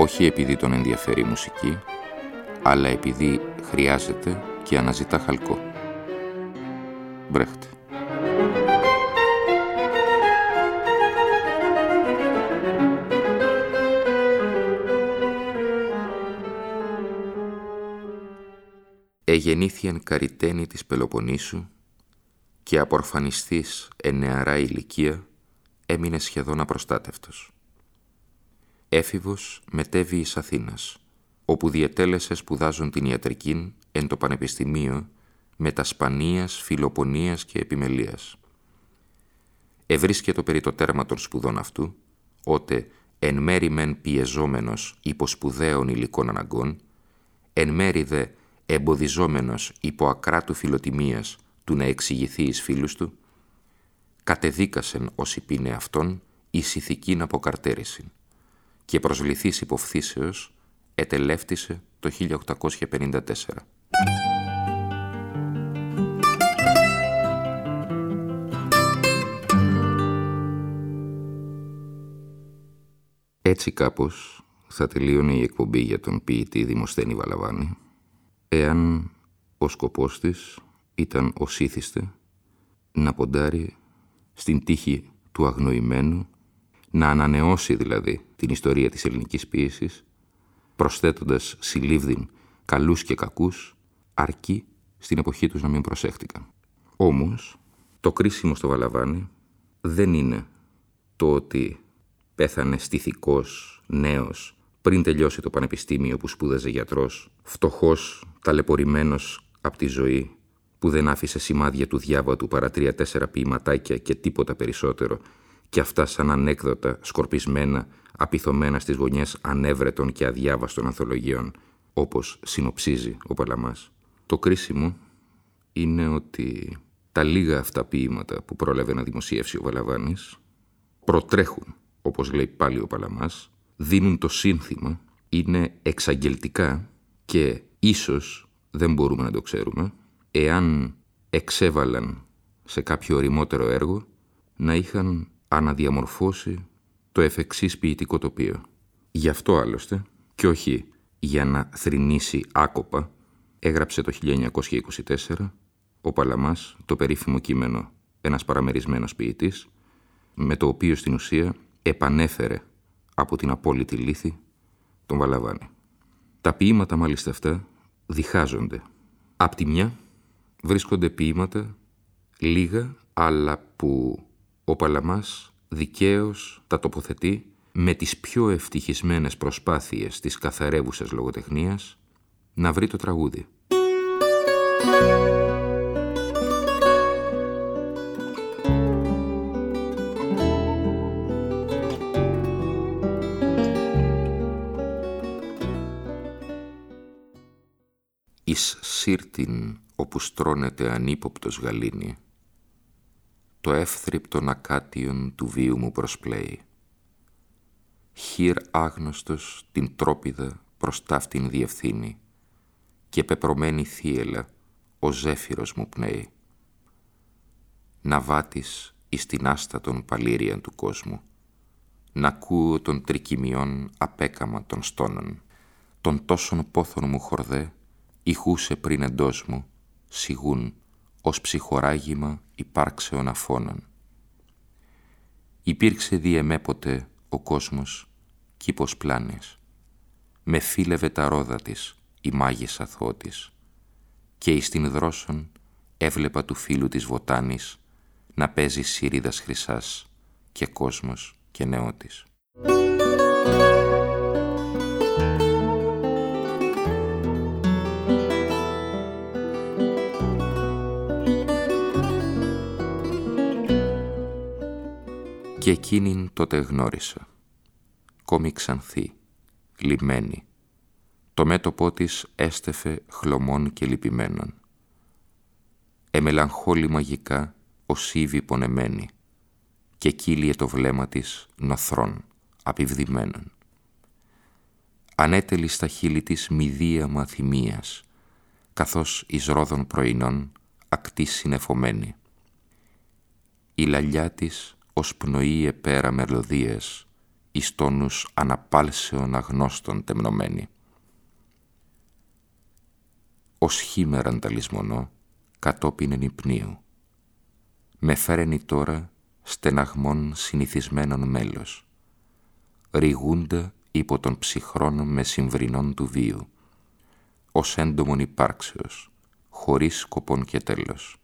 όχι επειδή τον ενδιαφέρει η μουσική, αλλά επειδή χρειάζεται και αναζητά χαλκό. Μπρέχτε. Εγεννήθιαν καριτένη της Πελοποννήσου και απορφανιστής εν νεαρά ηλικία έμεινε σχεδόν απροστάτευτος. Έφηβος μετέβη εις Αθήνας, όπου διετέλεσε σπουδάζουν την ιατρική εν το Πανεπιστημίο με τα σπανίας, φιλοπονίας και επιμελίας. Ευρίσκεται περί το τέρμα των σπουδών αυτού, ότε εν μέρη μεν πιεζόμενος υπό σπουδαίων υλικών αναγκών, εν μέρη δε εμποδιζόμενος υπό ακράτου φιλοτιμίας του να εξηγηθεί εις φίλους του, κατεδίκασεν ως υπήνε αυτόν εις ηθικήν αποκαρτέρησιν και προσβληθής υποφθήσεως ετελεύτησε το 1854. Έτσι κάπως θα τελείωνε η εκπομπή για τον ποιητή Δημοσθένη Βαλαβάνη, εάν ο σκοπός της ήταν ο ήθιστε να ποντάρει στην τύχη του αγνοημένου, να ανανεώσει δηλαδή την ιστορία της ελληνικής ποίησης, προσθέτοντας συλλήβδιν καλούς και κακούς, αρκεί στην εποχή τους να μην προσέχτηκαν. Όμως, το κρίσιμο στο Βαλαβάνι δεν είναι το ότι πέθανε στηθικός, νέος, πριν τελειώσει το πανεπιστήμιο που σπούδαζε γιατρός, φτωχός, ταλαιπωρημένος από τη ζωή, που δεν άφησε σημάδια του διάβατου παρά τρία-τέσσερα ποιηματάκια και τίποτα περισσότερο, και αυτά σαν ανέκδοτα, σκορπισμένα, απειθωμένα στις γωνιές ανέβρετων και αδιάβαστων ανθολογιών, όπως συνοψίζει ο Παλαμάς. Το κρίσιμο είναι ότι τα λίγα αυτά ποίηματα που πρόλαβε να δημοσιεύσει ο Βαλαβάνης προτρέχουν, όπως λέει πάλι ο Παλαμάς, δίνουν το σύνθημα, είναι εξαγγελτικά και ίσως, δεν μπορούμε να το ξέρουμε, εάν εξέβαλαν σε κάποιο οριμότερο έργο, να είχαν αναδιαμορφώσει το εφεξής ποιητικό τοπίο. Γι' αυτό άλλωστε, και όχι για να θρηνήσει άκοπα, έγραψε το 1924 ο Παλαμάς το περίφημο κείμενο «Ένας παραμερισμένος ποιητής», με το οποίο στην ουσία επανέφερε από την απόλυτη λύθη τον Βαλαβάνη. Τα ποίηματα μάλιστα αυτά διχάζονται. Απ' τη μια βρίσκονται ποίηματα λίγα αλλά που ο Παλαμάς δικαίως τα τοποθετεί με τις πιο ευτυχισμένες προσπάθειες της καθαρεύουσας λογοτεχνίας να βρει το τραγούδι. Εις σύρτην όπου στρώνεται ανύποπτος γαλήνη, το εύθρυπτον ακάτιον του βίου μου προσπλέει. Χείρ άγνωστος την τρόπιδα προς ταύτην διευθύνει και πεπρωμένη θύελα ο ζέφυρος μου πνέει. Να βάτεις εις την άστατον παλήριαν του κόσμου, να ακούω των τρικυμιών απέκαμα των στόνων, των τόσων πόθων μου χορδέ, ηχούσε πριν εντός μου, σιγούν ως ψυχοράγημα υπάρξεων αφώνων. Υπήρξε διεμέποτε ο κόσμος κήπος πλάνης, με φίλευε τα ρόδα της η μάγισσα θότης, και εις την δρόσον έβλεπα του φίλου της βοτάνης να παίζει σύριδας χρυσάς και κόσμος και νεότης. Και εκείνην τότε γνώρισα, κόμη ξανθή, λιμένη, το μέτωπό της έστεφε χλωμών και λυπημένων. Εμελαγχόλη μαγικά ο Σίβη πονεμένη και κύλιε το βλέμμα της νοθρών, απειβδημένων. Ανέτελη στα χείλη της μηδίαμα θυμίας, καθώς εις ρόδων πρωινών ακτή συνεφωμένη. Η λαλιά της ως πνοή επέρα μελωδίες, εις τόνους αναπάλσεων αγνώστων τεμνωμένη. Ως χήμεραν τα λησμονώ, κατόπιν ενυπνίου. Με φέρενει τώρα στεναγμών συνηθισμένων μέλος. Ρηγούνται υπό των ψυχρών με συμβρινών του βίου, ως έντομον υπάρξεως, χωρίς σκοπόν και τέλος.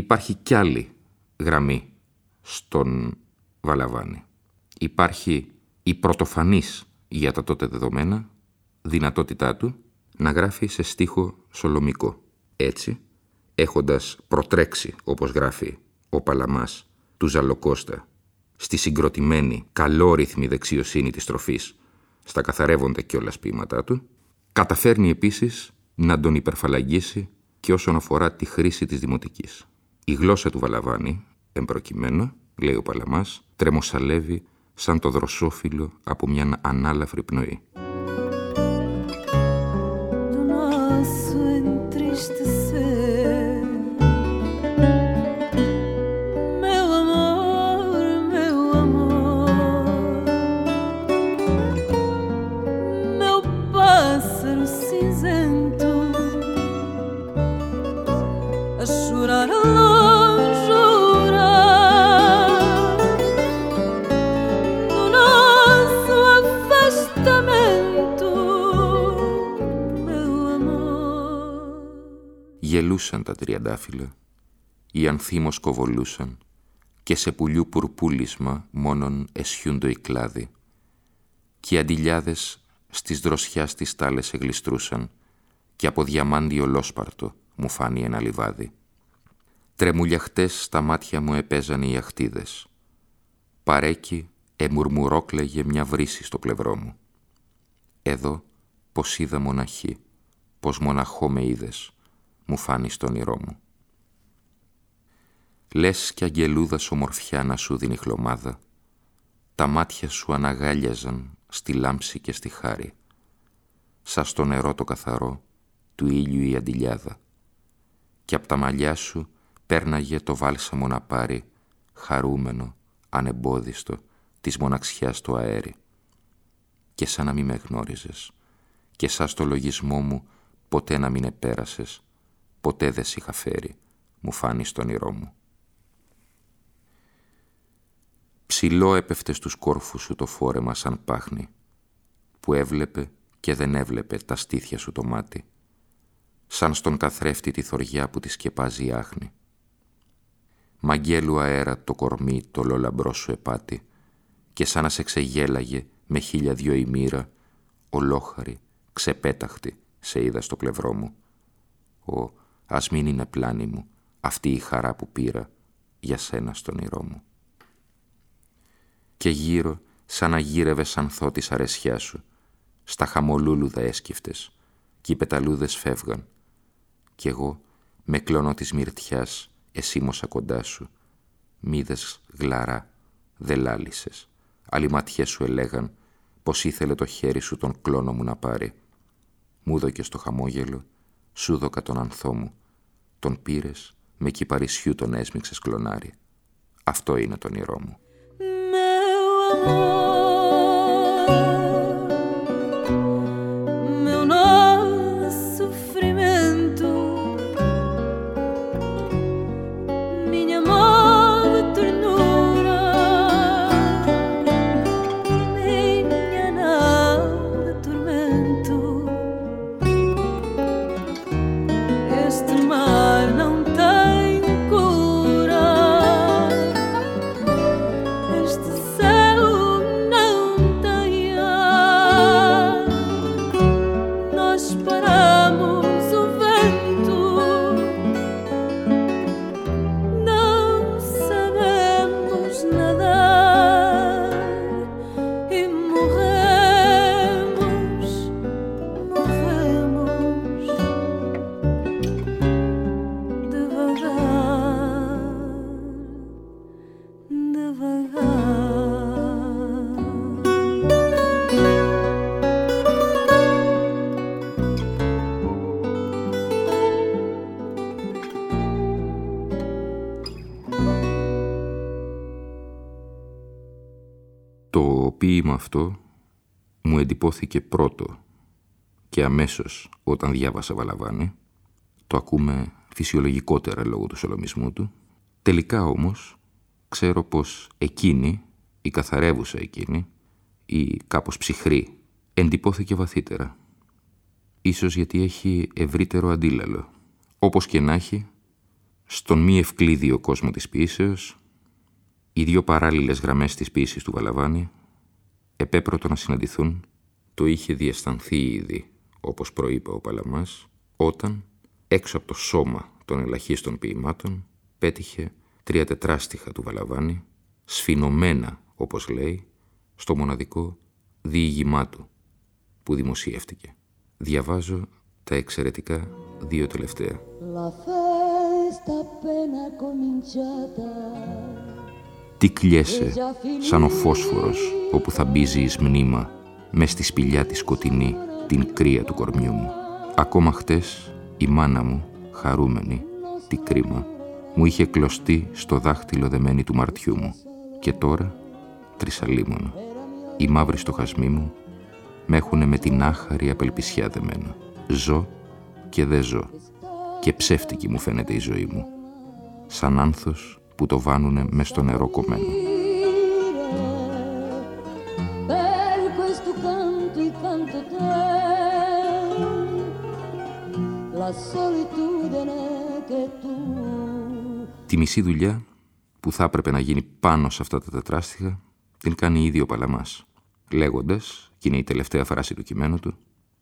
Υπάρχει κι άλλη γραμμή στον Βαλαβάνη. Υπάρχει η πρωτοφανής για τα τότε δεδομένα δυνατότητά του να γράφει σε στίχο σολομικό. Έτσι, έχοντας προτρέξει, όπως γράφει ο Παλαμάς, του Ζαλοκώστα, στη συγκροτημένη, καλόρυθμη δεξιοσύνη της τροφής, στα καθαρεύοντα κιόλας ποίηματά του, καταφέρνει επίσης να τον υπερφαλαγγίσει και όσον αφορά τη χρήση της δημοτικής. Η γλώσσα του Βαλαβάνη, εμπροκειμένο, λέει ο Παλαμάς, τρεμοσαλεύει σαν το δροσόφυλλο από μια ανάλαφρη πνοή. Γελούσαν τα τριαντάφυλλα, οι ανθίμος κοβολούσαν και σε πουλιού πουρπούλισμα μόνον εσιούντο οι κλάδοι και οι αντιλιάδες στις δροσιάς τις τάλες εγλιστρούσαν και από διαμάντι ολόσπαρτο μου φάνει ένα λιβάδι. Τρεμουλιαχτές στα μάτια μου επέζανε οι αχτίδες. Παρέκει εμουρμουρόκλεγε μια βρύση στο πλευρό μου. Εδώ πως είδα μοναχή, πως μοναχό με είδες, μου φάνει στο όνειρό μου. Λες κι αγγελούδας ομορφιά να σου δίνει χλωμάδα, τα μάτια σου αναγάλιαζαν στη λάμψη και στη χάρη, σαν στο νερό το καθαρό του ήλιου η αντιλιάδα, και απ' τα μαλλιά σου πέρναγε το βάλσαμο να πάρει, χαρούμενο, ανεμπόδιστο, της μοναξιάς το αέρι. Και σαν να μην με γνώριζες, και σαν στο λογισμό μου ποτέ να μην επέρασες, ποτέ δεν σ' είχα φέρει, μου φάνει στον όνειρό μου. Ψηλό έπεφτε στους κόρφους σου το φόρεμα σαν πάχνη, που έβλεπε και δεν έβλεπε τα στήθια σου το μάτι, σαν στον καθρέφτη τη θωριά που τη σκεπάζει η άχνη. Μαγγέλου αέρα το κορμί το λολαμπρό σου επάτη και σαν να σε ξεγέλαγε με χίλια δυο η μοίρα, ολόχαρη, ξεπέταχτη, σε είδα στο πλευρό μου. Ο Ας μην είναι πλάνη μου αυτή η χαρά που πήρα για σένα στον ήρω μου. Και γύρω, σαν να γύρευε ανθό της αρεσιά σου, στα χαμολούλουδα έσκυφτες, κι οι πεταλούδες φεύγαν. Κι εγώ, με κλώνω της μυρτιάς, εσύμωσα κοντά σου. Μίδες γλαρά, δε λάλησες. Άλλοι ματιές σου ελέγαν πως ήθελε το χέρι σου τον κλόνο μου να πάρει. Μου δώκε στο χαμόγελο, σου δώκα τον ανθό μου τον πήρες με κυπαρισιού τον έσμιξες σκλονάρι. Αυτό είναι το όνειρό μου. Ποίημα αυτό μου εντυπώθηκε πρώτο και αμέσως όταν διάβασα Βαλαβάνη, το ακούμε φυσιολογικότερα λόγω του σολομισμού του, τελικά όμως ξέρω πως εκείνη, η καθαρεύουσα εκείνη, η κάπως ψυχρή, εντυπώθηκε βαθύτερα. Ίσως γιατί έχει ευρύτερο αντίλαλο. Όπως και να έχει, στον μη ευκλήδιο κόσμο της ποίησεως, οι δύο παράλληλες γραμμές της ποίησης του Βαλαβάνη επέπρωτο να συναντηθούν, το είχε διαισθανθεί ήδη, όπως προείπε ο Παλαμάς, όταν, έξω από το σώμα των ελαχίστων ποιημάτων, πέτυχε τρία τετράστιχα του Βαλαβάνη, σφινωμένα, όπως λέει, στο μοναδικό διήγημά του, που δημοσιεύτηκε. Διαβάζω τα εξαιρετικά δύο τελευταία. Τι κλιέσαι, σαν ο φόσφορος όπου θα μπίζεις εις μνήμα μες στη σπηλιά τη σκοτεινή την κρύα του κορμιού μου. Ακόμα χτες η μάνα μου, χαρούμενη, τι κρίμα, μου είχε κλωστεί στο δάχτυλο δεμένη του μαρτιού μου και τώρα, τρισαλίμωνο, οι μαύροι στοχασμοί μου με έχουνε με την άχαρη απελπισιά δεμένα. Ζω και δεν ζω και ψεύτικη μου φαίνεται η ζωή μου, σαν άνθος που το βάνουνε μες στο νερό κομμένο. Τη μισή δουλειά που θα έπρεπε να γίνει πάνω σε αυτά τα τετράστιχα την κάνει ήδη ο Παλαμάς, λέγοντας, και είναι η τελευταία φράση του κειμένου του,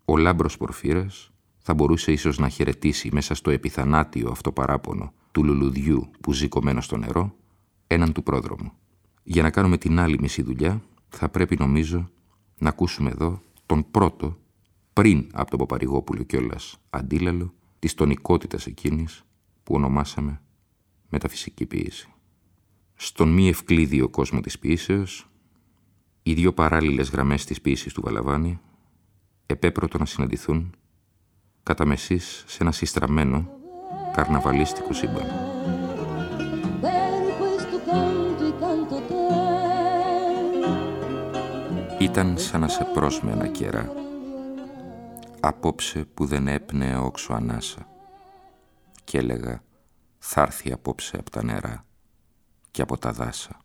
ο λάμπρος Πορφύρας θα μπορούσε ίσως να χαιρετήσει μέσα στο επιθανάτιο αυτό παράπονο του λουλουδιού που ζει κομμένο στο νερό, έναν του πρόδρομου. Για να κάνουμε την άλλη μισή δουλειά, θα πρέπει νομίζω να ακούσουμε εδώ τον πρώτο, πριν από τον Παπαρηγόπουλο κιόλας αντίλαλο, της τονικότητας εκείνης που ονομάσαμε μεταφυσική ποίηση. Στον μη ευκλήδιο κόσμο της ποίησεως, οι δύο παράλληλες γραμμές της ποίησης του Βαλαβάνη επέπρωτο να συναντηθούν κατά μεσής σε ένα συστραμμένο καρναβαλίστικο σύμπαν. Ήταν σαν να σε πρόσμενα καιρά, απόψε που δεν έπνεε όξο ανάσα, και έλεγα θα έρθει απόψε από τα νερά και από τα δάσα.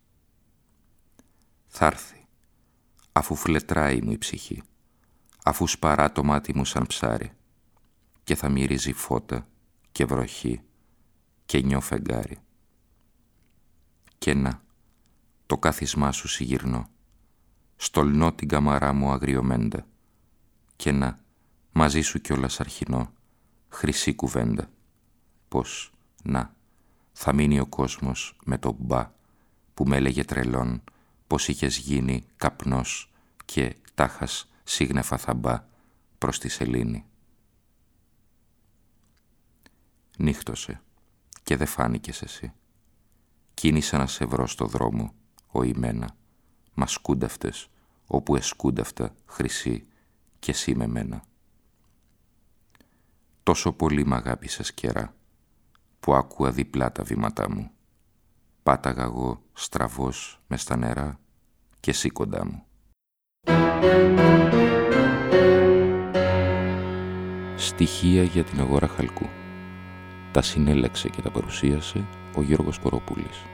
Θα έρθει, αφού φλετράει μου η ψυχή, αφού σπαρά το μάτι μου σαν ψάρι και θα μυρίζει φώτα και βροχή και νιώ φεγγάρι. Και να, το κάθισμά σου συγυρνώ, στολνώ την καμαρά μου αγριομέντα και να, μαζί σου κιόλας αρχινώ, χρυσή κουβέντα, πως, να, θα μείνει ο κόσμος με το μπα που με έλεγε τρελόν πως είχες γίνει καπνός και τάχας σύγνεφα θα μπα προς τη σελήνη. Νύχτωσε και δε φάνηκες εσύ. Κίνησα να σε βρω στο δρόμο, ο ημένα, μα σκούνταυτες, όπου εσκούνταυτα χρυσή και εσύ με μένα. Τόσο πολύ μ' αγάπησες καιρά, που άκουα διπλά τα βήματά μου. Πάταγα εγώ στραβός μες στα νερά και εσύ κοντά μου. Στοιχεία για την αγορά χαλκού. Τα συνέλεξε και τα παρουσίασε ο Γιώργος Κοροπούλης.